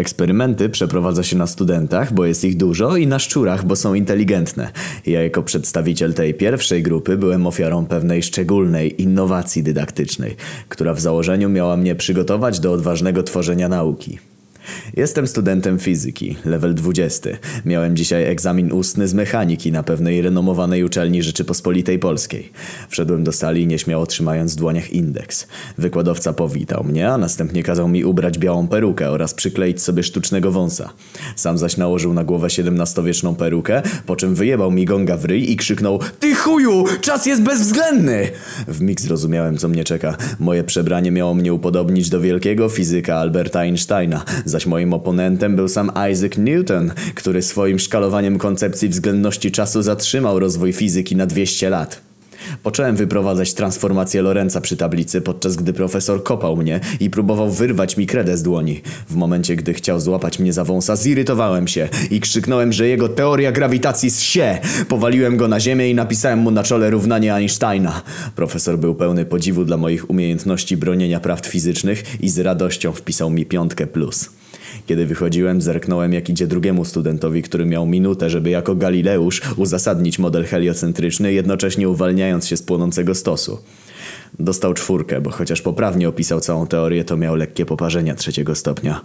Eksperymenty przeprowadza się na studentach, bo jest ich dużo i na szczurach, bo są inteligentne. Ja jako przedstawiciel tej pierwszej grupy byłem ofiarą pewnej szczególnej innowacji dydaktycznej, która w założeniu miała mnie przygotować do odważnego tworzenia nauki. Jestem studentem fizyki, level 20. Miałem dzisiaj egzamin ustny z mechaniki na pewnej renomowanej uczelni Rzeczypospolitej Polskiej. Wszedłem do sali nieśmiało trzymając w dłoniach indeks. Wykładowca powitał mnie, a następnie kazał mi ubrać białą perukę oraz przykleić sobie sztucznego wąsa. Sam zaś nałożył na głowę XVII-wieczną perukę, po czym wyjebał mi gonga w ryj i krzyknął Ty chuju! Czas jest bezwzględny! W mig zrozumiałem co mnie czeka. Moje przebranie miało mnie upodobnić do wielkiego fizyka Alberta Einsteina, zaś moim oponentem był sam Isaac Newton, który swoim szkalowaniem koncepcji względności czasu zatrzymał rozwój fizyki na 200 lat. Począłem wyprowadzać transformację Lorenza przy tablicy, podczas gdy profesor kopał mnie i próbował wyrwać mi kredę z dłoni. W momencie, gdy chciał złapać mnie za wąsa, zirytowałem się i krzyknąłem, że jego teoria grawitacji zsie. Powaliłem go na ziemię i napisałem mu na czole równanie Einsteina. Profesor był pełny podziwu dla moich umiejętności bronienia prawd fizycznych i z radością wpisał mi piątkę plus. Kiedy wychodziłem, zerknąłem jak idzie drugiemu studentowi, który miał minutę, żeby jako Galileusz uzasadnić model heliocentryczny, jednocześnie uwalniając się z płonącego stosu. Dostał czwórkę, bo chociaż poprawnie opisał całą teorię, to miał lekkie poparzenia trzeciego stopnia.